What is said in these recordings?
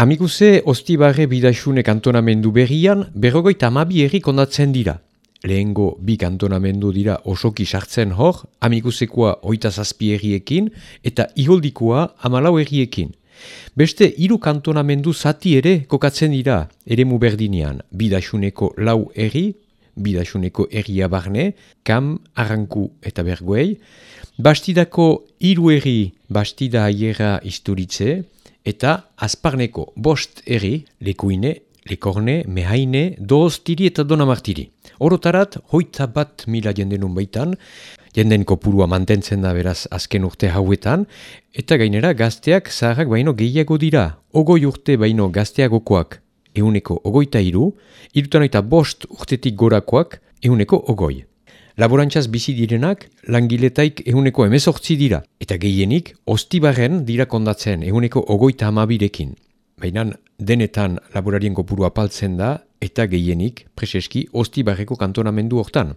Amikuze, ostibarre bidaxune kantonamendu berrian, berrogoita amabi erri kondatzen dira. Lehengo bi kantonamendu dira osoki sartzen hor, amikuzekoa oita zazpi erriekin eta iholdikoa amalau erriekin. Beste hiru kantonamendu zati ere kokatzen dira, ere berdinean, bidaxuneko lau erri, bidaxuneko erria barne, kam, arranku eta bergoei, bastidako hiru erri, bastida aiera isturitze, eta azparneko bost erri, lekuine, lekorne, mehaine, doostiri eta donamartiri. Orotarat, hoita bat mila jendenun baitan, jenden kopurua mantentzen da beraz azken urte hauetan, eta gainera gazteak zaharrak baino gehiago dira, ogoi urte baino gazteagokoak euneko ogoita iru, irutan eta bost urtetik gorakoak euneko ogoi. Laborantzaz bizi direnak langiletaik ehuneko emezortzi dira, eta gehienik ostibarren dira kondatzen ehuneko ogoita amabirekin. Baina denetan laborarien kopuru apaltzen da, eta gehienik preseski ostibarreko kantonamendu hortan.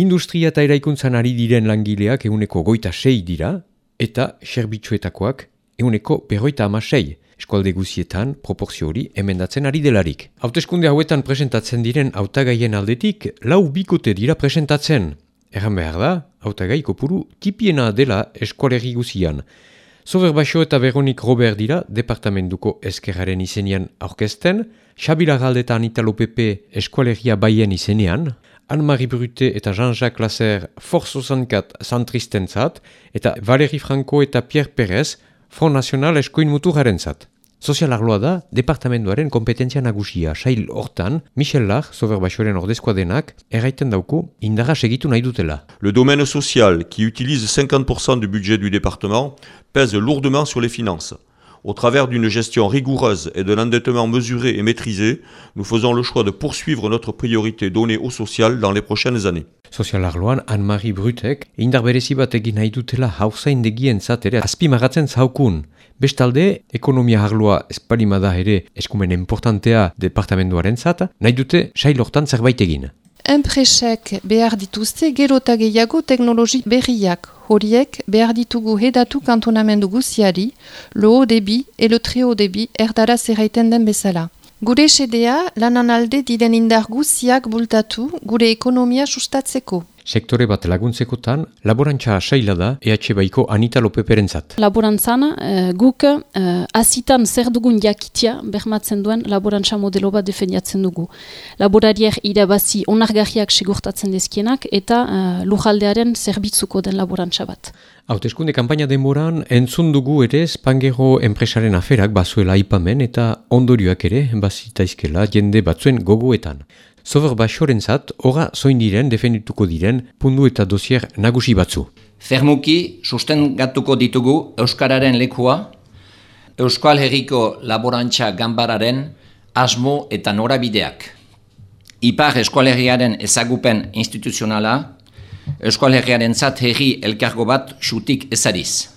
Industria eta eraikuntzan ari diren langileak ehuneko goita sei dira, eta serbitzuetakoak ehuneko berroita ama sei eskualde guzietan proporzio hori emendatzen ari delarik. Hauteskunde hauetan presentatzen diren hautagaien aldetik lau bikote dira presentatzen. Erran behar da, hautagai kopuru tipiena dela eskualegi guzian. Zober Baixo eta Veronik Robert dira departamentuko eskerraren izenian aurkesten, Xabila Galdetan Italo Pepe eskualegia baien izenean, Anne-Marie Brute eta Jean-Jacques Lasser Forzo Zankat Santristen zat, eta Valérie Franco eta Pierre Perez Front National eskoin mutu garen zat. Sozial arloa da, departamentoaren kompetentzia nagusia, sail hortan, Michel Lar, sober baixoren ordezkoa denak, erraiten dauku, indarra segitu nahi dutela. Le domaine social, qui utilise 50% du budget du département, pèse lourdement sur les finances. Au travers d'une gestion rigoureuse et de l'endettement mesuré et maîtrisé, nous faisons le choix de poursuivre notre priorité donnée au social dans les prochaines années. Sozial arloan, Anne-Marie Brutek, indar berezi bat egin nahi dutela hauzain degien zatere azpimagatzen zaukun. Bestalde, ekonomia arloa espalimada ere eskumen importantea departamentuaren zata, nahi dute sailortan zerbait egin. Enpresek behar dituzte gero eta gehiago teknologi berriak. Horiek behar ditugu hedatu kantonamendu guziari, lo debi e lo trio debi erdara zerraiten den bezala. Gure sedea lanan alde diren indar guziak bultatu gure ekonomia sustatzeko sektore bat laguntzekotan, laborantza saila da EH Baiko Anita Lopeperentzat. Laborantzan, uh, guk uh, azitan zer dugun jakitia bermatzen duen laborantza modelo bat defendiatzen dugu. Laborariak irabazi onargarriak segurtatzen dezkienak eta uh, lujaldearen zerbitzuko den laborantza bat. Hautezkunde kampaina denboran entzun dugu ere Spangero enpresaren aferak bazuela ipamen eta ondorioak ere bazitaizkela jende batzuen gogoetan. Zover baixoren zat, ora zoin diren defendituko diren pundu eta dosier nagusi batzu. Fermuki susten gatuko ditugu Euskararen lekua, Euskal Herriko Laborantza Gambararen asmo eta norabideak. Ipar Eskualerriaren ezagupen instituzionala, Euskal Herriaren zat herri elkargo bat xutik ezariz.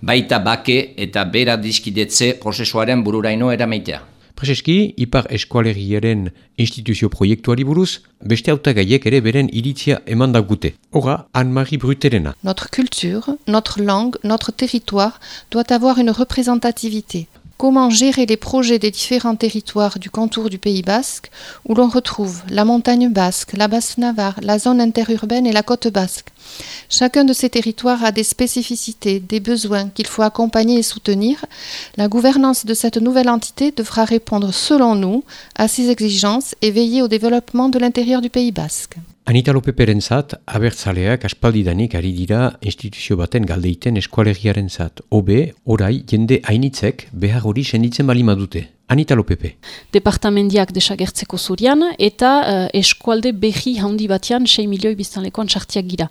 Baita bake eta bera dizkidetze prozesuaren bururaino erameitea. Prezeski, Ipar Eskualeriaren instituzio proiektuari buruz, beste autagaiek ere beren iritzia eman daugute. Hora, Anne-Marie Bruterena. Notre culture, notre langue, notre territoire doit avoir une représentativité. Comment gérer les projets des différents territoires du contour du Pays basque, où l'on retrouve la montagne basque, la basse Navarre, la zone interurbaine et la côte basque Chacun de ces territoires a des spécificités, des besoins qu'il faut accompagner et soutenir. La gouvernance de cette nouvelle entité devra répondre, selon nous, à ces exigences et veiller au développement de l'intérieur du Pays basque. Anita Lopeperen zat, abertzaleak aspaldidanik ari dira instituzio baten galdeiten eskualegiaren zat. Obe, orai, jende hainitzek behar hori senditzen bali madute. Anita Lopepe. Departamendiak desagertzeko zurian eta uh, eskualde behi handi batean 6 milioi biztanlekoan sartiak gira.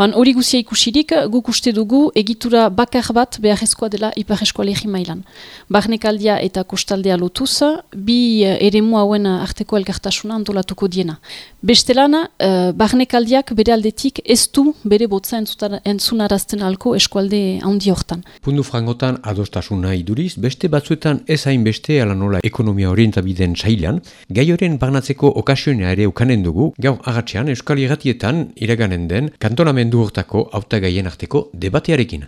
Han hori guzia ikusirik, guk uste dugu egitura bakar bat beharrezkoa dela ipar eskualegi mailan. Barnekaldia eta kostaldea lotuz, bi uh, eremu hauen arteko elkartasuna antolatuko diena. Bestelan, uh, barnekaldiak bere aldetik ez du bere botza entzunarazten alko eskualde handi hortan. Pundu frangotan adostasuna iduriz, beste batzuetan ez hain beste alanola ekonomia orientabideen sailan, gai horren barnatzeko okasionia ere ukanen dugu, gaur agatzean euskal irratietan iraganen den kantonamendu hortako autagaien arteko debatearekin.